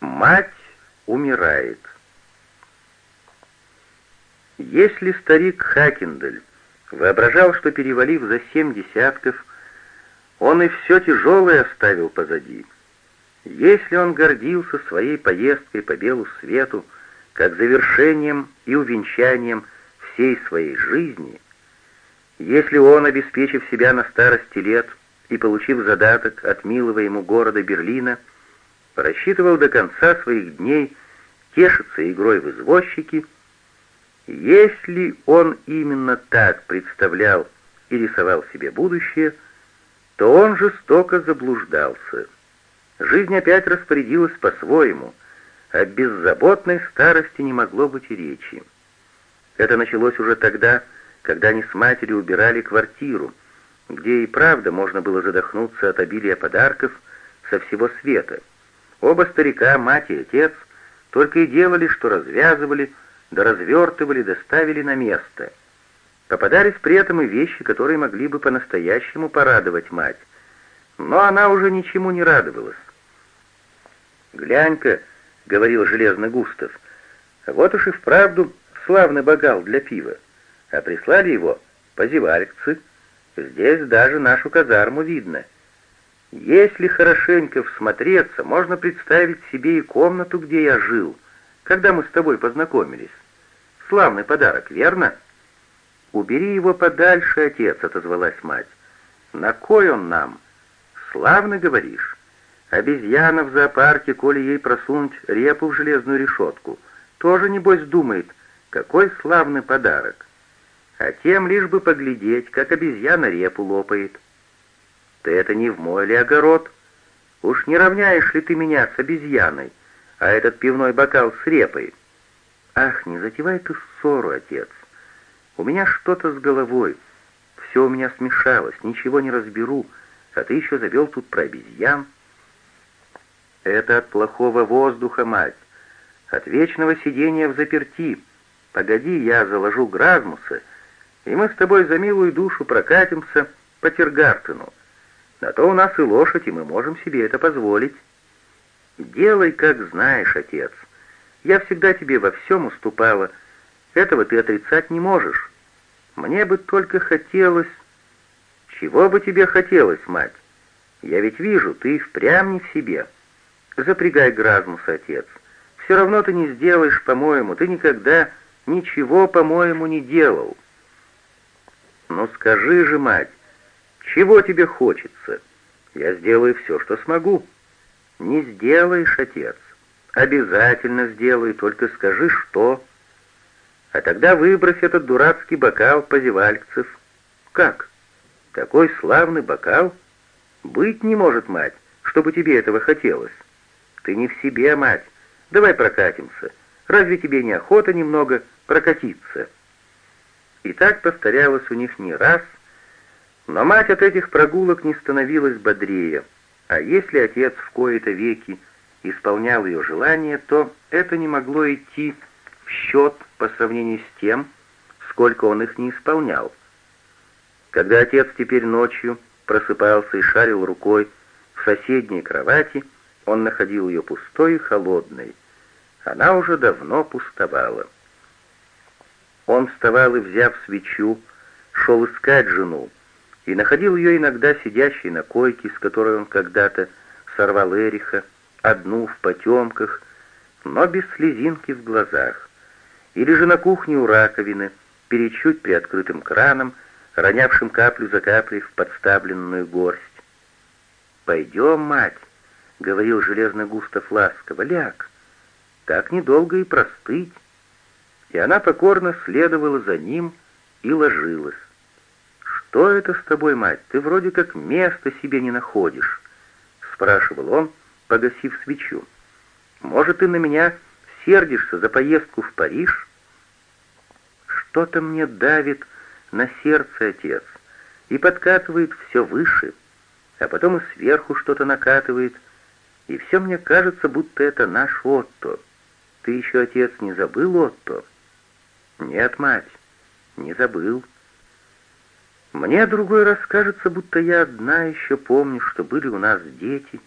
Мать умирает. Если старик Хакендель воображал, что, перевалив за семь десятков, он и все тяжелое оставил позади, если он гордился своей поездкой по белу свету, как завершением и увенчанием всей своей жизни, если он, обеспечив себя на старости лет и получив задаток от милого ему города Берлина, рассчитывал до конца своих дней тешиться игрой в извозчики, если он именно так представлял и рисовал себе будущее, то он жестоко заблуждался. Жизнь опять распорядилась по-своему, о беззаботной старости не могло быть и речи. Это началось уже тогда, когда они с матерью убирали квартиру, где и правда можно было задохнуться от обилия подарков со всего света. Оба старика, мать и отец, только и делали, что развязывали, да развертывали, доставили на место. Попадались при этом и вещи, которые могли бы по-настоящему порадовать мать. Но она уже ничему не радовалась. «Глянь-ка», — говорил железный Густав, — «вот уж и вправду славный богал для пива, а прислали его позевальцы. Здесь даже нашу казарму видно». Если хорошенько всмотреться, можно представить себе и комнату, где я жил, когда мы с тобой познакомились. Славный подарок, верно? Убери его подальше, отец, отозвалась мать. На кой он нам? Славно говоришь. Обезьяна в зоопарке, коли ей просунуть репу в железную решетку, тоже, небось, думает, какой славный подарок. А тем лишь бы поглядеть, как обезьяна репу лопает. Ты это не в мой ли огород? Уж не равняешь ли ты меня с обезьяной, а этот пивной бокал с репой? Ах, не затевай ты ссору, отец. У меня что-то с головой. Все у меня смешалось, ничего не разберу, а ты еще завел тут про обезьян. Это от плохого воздуха, мать, от вечного сидения в заперти. Погоди, я заложу Гразмуса, и мы с тобой за милую душу прокатимся по Тиргартену. На то у нас и лошадь, и мы можем себе это позволить. Делай, как знаешь, отец. Я всегда тебе во всем уступала. Этого ты отрицать не можешь. Мне бы только хотелось... Чего бы тебе хотелось, мать? Я ведь вижу, ты впрямь не в себе. Запрягай Гразмус, отец. Все равно ты не сделаешь, по-моему. Ты никогда ничего, по-моему, не делал. Ну скажи же, мать, чего тебе хочется? Я сделаю все, что смогу. Не сделаешь, отец. Обязательно сделай, только скажи, что. А тогда выбрось этот дурацкий бокал позевальцев. Как? Такой славный бокал? Быть не может, мать, чтобы тебе этого хотелось. Ты не в себе, мать. Давай прокатимся. Разве тебе не охота немного прокатиться? И так повторялось у них не раз, но мать от этих прогулок не становилась бодрее, а если отец в кои-то веки исполнял ее желание, то это не могло идти в счет по сравнению с тем, сколько он их не исполнял. Когда отец теперь ночью просыпался и шарил рукой в соседней кровати, он находил ее пустой и холодной. Она уже давно пустовала. Он вставал и, взяв свечу, шел искать жену, и находил ее иногда сидящей на койке, с которой он когда-то сорвал Эриха, одну в потемках, но без слезинки в глазах, или же на кухне у раковины, перед чуть приоткрытым краном, ронявшим каплю за каплей в подставленную горсть. «Пойдем, мать», — говорил железно Густав ласково, — «ляг, так недолго и простыть». И она покорно следовала за ним и ложилась. «Что это с тобой, мать? Ты вроде как места себе не находишь», — спрашивал он, погасив свечу. «Может, ты на меня сердишься за поездку в Париж?» «Что-то мне давит на сердце, отец, и подкатывает все выше, а потом и сверху что-то накатывает, и все мне кажется, будто это наш Отто. Ты еще, отец, не забыл Отто?» «Нет, мать, не забыл». Мне другой раз кажется, будто я одна еще помню, что были у нас дети,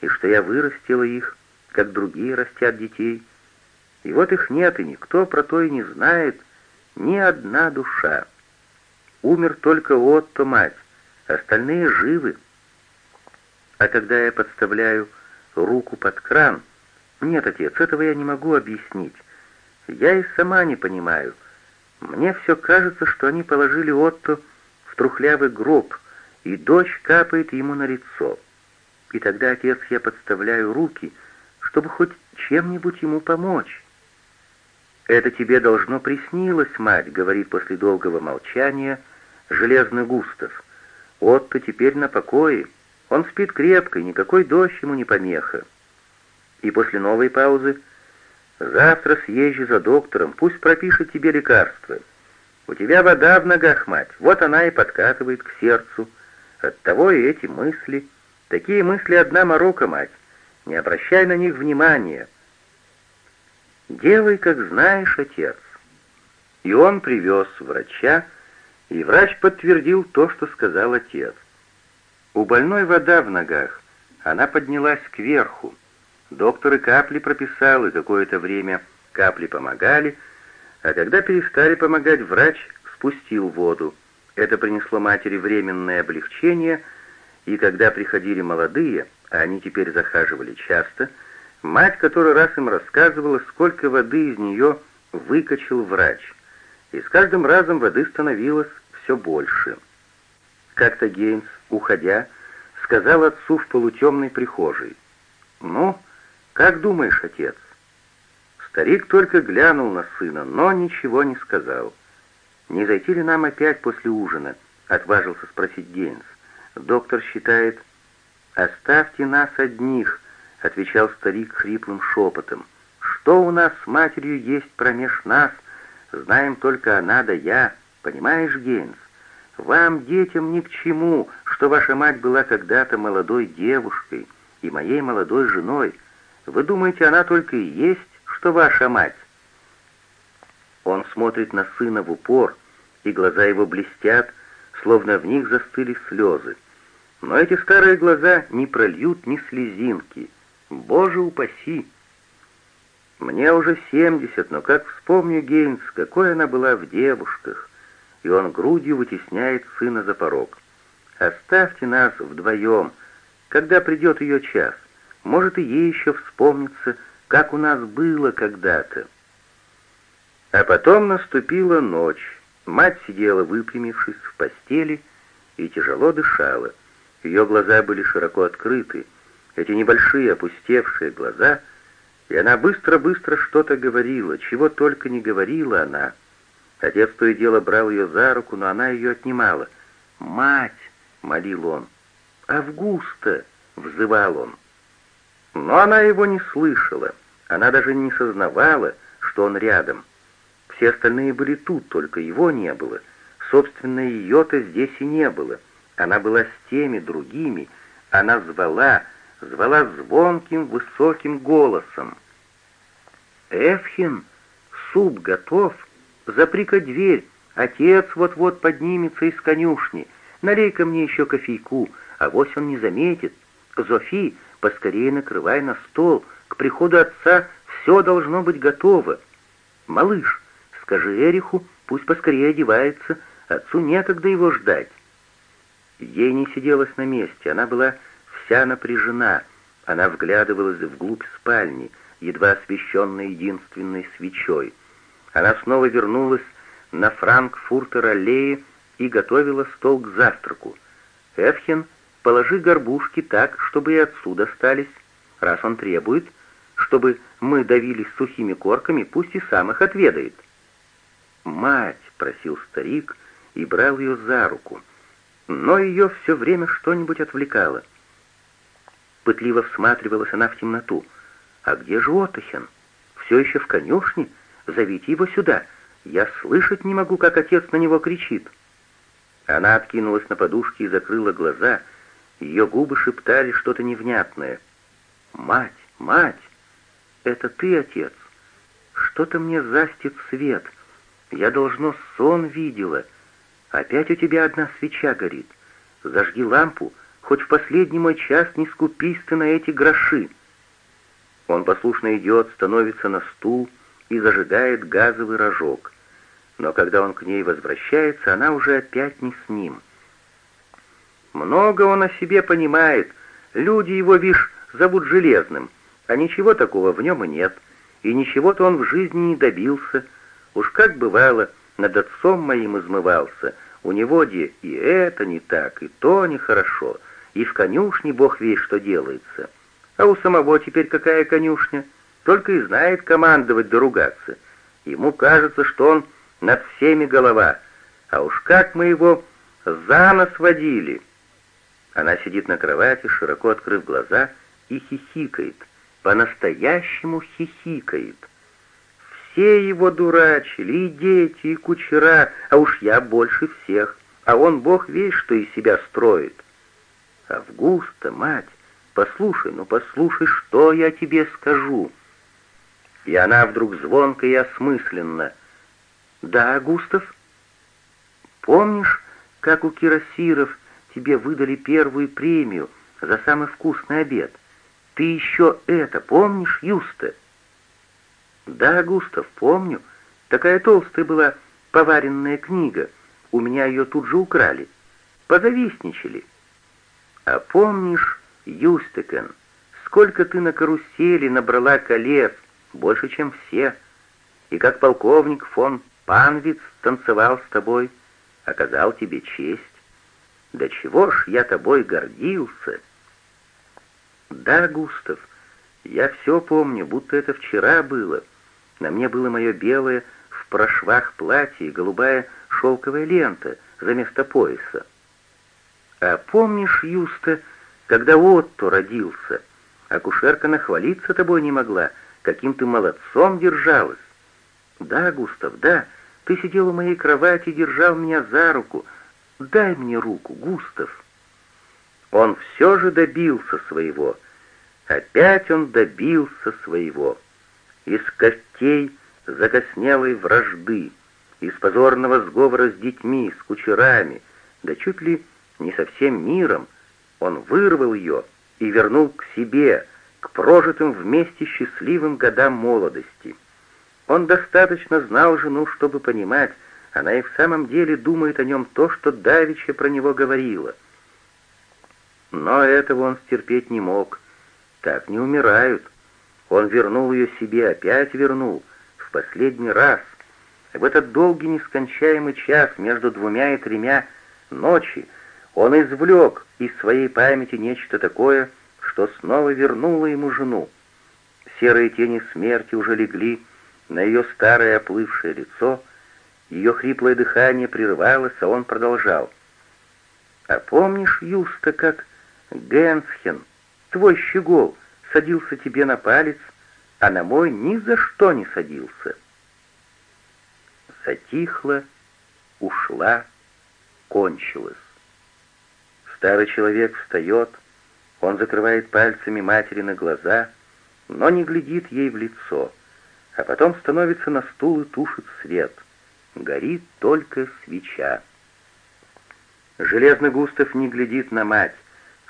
и что я вырастила их, как другие растят детей. И вот их нет, и никто про то и не знает, ни одна душа. Умер только Отто, мать, остальные живы. А когда я подставляю руку под кран... Нет, отец, этого я не могу объяснить. Я и сама не понимаю. Мне все кажется, что они положили Отто трухлявый гроб, и дождь капает ему на лицо. И тогда, отец, я подставляю руки, чтобы хоть чем-нибудь ему помочь. «Это тебе должно приснилось, мать», — говорит после долгого молчания железный Густав. «Отто теперь на покое. Он спит крепко, и никакой дождь ему не помеха». И после новой паузы «Завтра съезжу за доктором, пусть пропишет тебе лекарство. У тебя вода в ногах, мать, вот она и подкатывает к сердцу. Оттого и эти мысли. Такие мысли одна морока, мать. Не обращай на них внимания». «Делай, как знаешь, отец». И он привез врача, и врач подтвердил то, что сказал отец. У больной вода в ногах, она поднялась кверху. Доктор и капли прописал, и какое-то время капли помогали, а когда перестали помогать, врач спустил воду. Это принесло матери временное облегчение, и когда приходили молодые, а они теперь захаживали часто, Мать который раз им рассказывала, сколько воды из нее выкачал врач, и с каждым разом воды становилось все больше. Как-то Гейнс, уходя, сказал отцу в полутемной прихожей, «Ну, как думаешь, отец?» Старик только глянул на сына, но ничего не сказал. «Не зайти ли нам опять после ужина?» — отважился спросить Гейнс. «Доктор считает...» «Оставьте нас одних», — отвечал старик хриплым шепотом. «Что у нас с матерью есть промеж нас? Знаем только она да я. Понимаешь, Гейнс? Вам, детям, ни к чему, что ваша мать была когда-то молодой девушкой и моей молодой женой. Вы думаете, она только и есть, что ваша мать?» Он смотрит на сына в упор, и глаза его блестят, словно в них застыли слезы. Но эти старые глаза не прольют ни слезинки — Боже упаси! Мне уже семьдесят, но как вспомню Гейнс, какой она была в девушках, и он грудью вытесняет сына за порог. Оставьте нас вдвоем, когда придет ее час. Может, и ей еще вспомнится, как у нас было когда-то. А потом наступила ночь. Мать сидела, выпрямившись в постели, и тяжело дышала. Ее глаза были широко открыты, эти небольшие опустевшие глаза, и она быстро-быстро что-то говорила, чего только не говорила она. Отец то и дело брал ее за руку, но она ее отнимала. «Мать!» — молил он. «Августа!» — взывал он. Но она его не слышала, она даже не сознавала, что он рядом. Все остальные были тут, только его не было. Собственно, ее-то здесь и не было. Она была с теми другими, она звала, звала звонким высоким голосом. «Эфхин, суп готов, запри-ка дверь, отец вот-вот поднимется из конюшни, налей-ка мне еще кофейку, а вось он не заметит. Зофи, поскорее накрывай на стол, приходу отца все должно быть готово. Малыш, скажи Эриху, пусть поскорее одевается, отцу некогда его ждать». Ей не сиделось на месте, она была вся напряжена. Она вглядывалась вглубь спальни, едва освещенной единственной свечой. Она снова вернулась на Франкфуртер-аллее и готовила стол к завтраку. «Эфхен, положи горбушки так, чтобы и отсюда остались. Раз он требует, чтобы мы давились сухими корками, пусть и сам их отведает». «Мать!» — просил старик и брал ее за руку. Но ее все время что-нибудь отвлекало. Пытливо всматривалась она в темноту. «А где же Отохин? Все еще в конюшне? Зовите его сюда. Я слышать не могу, как отец на него кричит». Она откинулась на подушке и закрыла глаза. Ее губы шептали что-то невнятное. «Мать, мать! Это ты, отец! Что-то мне застит свет. Я, должно, сон видела. Опять у тебя одна свеча горит. Зажги лампу, хоть в последний мой час не скупись ты на эти гроши». Он послушно идет, становится на стул и зажигает газовый рожок. Но когда он к ней возвращается, она уже опять не с ним. Много он о себе понимает. Люди его, вишь, зовут Железным, а ничего такого в нем и нет. И ничего-то он в жизни не добился. Уж как бывало, над отцом моим измывался. У него где и это не так, и то нехорошо, и в конюшне бог весь что делается. А у самого теперь какая конюшня? Только и знает командовать да ругаться. Ему кажется, что он над всеми голова. А уж как мы его за нос водили!» Она сидит на кровати, широко открыв глаза, и хихикает. По-настоящему хихикает. Все его дурачили, и дети, и кучера, а уж я больше всех. А он, бог весь, что из себя строит. Августа, мать, послушай, ну послушай, что я тебе скажу. И она вдруг звонко и осмысленно. Да, Густав, помнишь, как у кирасиров тебе выдали первую премию за самый вкусный обед. Ты еще это помнишь, Юста?» «Да, Густав, помню. Такая толстая была поваренная книга. У меня ее тут же украли. Позавистничали. А помнишь, Юстекен, сколько ты на карусели набрала колец, больше, чем все, и как полковник фон Панвиц танцевал с тобой, оказал тебе честь. Да чего ж я тобой гордился!» «Да, Густав, я все помню, будто это вчера было. На мне было мое белое в прошвах платье и голубая шелковая лента за место пояса. А помнишь, Юста, когда Отто родился, акушерка нахвалиться тобой не могла, каким ты молодцом держалась? Да, Густав, да, ты сидел у моей кровати и держал меня за руку, Дай мне руку, Густав. Он все же добился своего. Опять он добился своего. Из костей закоснелой вражды, из позорного сговора с детьми, с кучерами, да чуть ли не со всем миром, он вырвал ее и вернул к себе, к прожитым вместе счастливым годам молодости. Он достаточно знал жену, чтобы понимать, она и в самом деле думает о нем то, что Давича про него говорила. Но этого он стерпеть не мог. Так не умирают. Он вернул ее себе, опять вернул, в последний раз. В этот долгий нескончаемый час между двумя и тремя ночи он извлек из своей памяти нечто такое, что снова вернуло ему жену. Серые тени смерти уже легли на ее старое оплывшее лицо, ее хриплое дыхание прервалось, а он продолжал. «А помнишь, Юста, как Генсхен, твой щегол, садился тебе на палец, а на мой ни за что не садился?» Затихла, ушла, кончилась. Старый человек встает, он закрывает пальцами матери на глаза, но не глядит ей в лицо, а потом становится на стул и тушит свет — горит только свеча. Железный Густав не глядит на мать,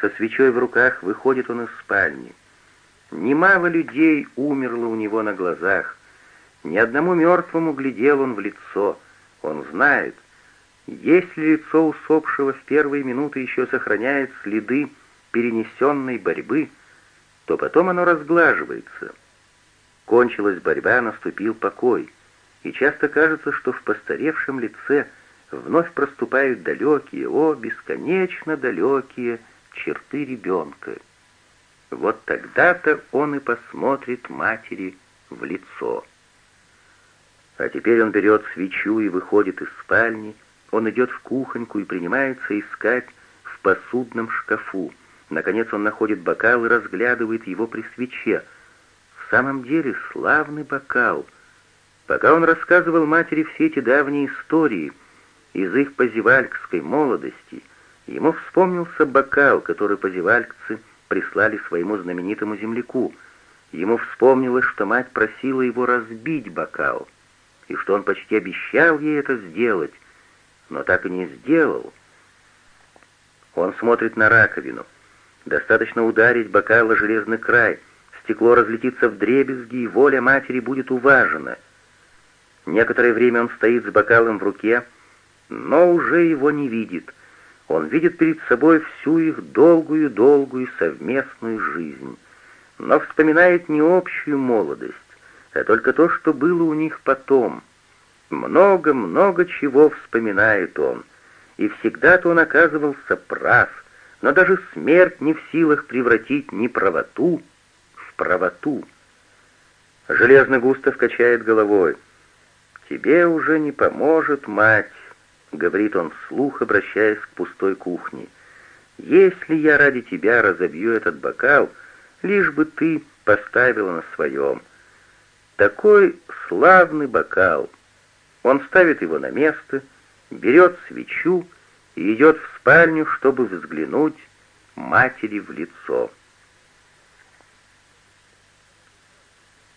со свечой в руках выходит он из спальни. Немало людей умерло у него на глазах, ни одному мертвому глядел он в лицо, он знает, если лицо усопшего в первые минуты еще сохраняет следы перенесенной борьбы, то потом оно разглаживается. Кончилась борьба, наступил покой — и часто кажется, что в постаревшем лице вновь проступают далекие, о, бесконечно далекие черты ребенка. Вот тогда-то он и посмотрит матери в лицо. А теперь он берет свечу и выходит из спальни, он идет в кухоньку и принимается искать в посудном шкафу. Наконец он находит бокал и разглядывает его при свече. В самом деле славный бокал — Пока он рассказывал матери все эти давние истории из их позевалькской молодости, ему вспомнился бокал, который позевалькцы прислали своему знаменитому земляку. Ему вспомнилось, что мать просила его разбить бокал, и что он почти обещал ей это сделать, но так и не сделал. Он смотрит на раковину. Достаточно ударить бокал о железный край, стекло разлетится в дребезги, и воля матери будет уважена. Некоторое время он стоит с бокалом в руке, но уже его не видит. Он видит перед собой всю их долгую-долгую совместную жизнь, но вспоминает не общую молодость, а только то, что было у них потом. Много-много чего вспоминает он, и всегда-то он оказывался прав, но даже смерть не в силах превратить неправоту в правоту. Железный Густав качает головой. «Тебе уже не поможет мать», — говорит он вслух, обращаясь к пустой кухне. «Если я ради тебя разобью этот бокал, лишь бы ты поставила на своем. Такой славный бокал». Он ставит его на место, берет свечу и идет в спальню, чтобы взглянуть матери в лицо.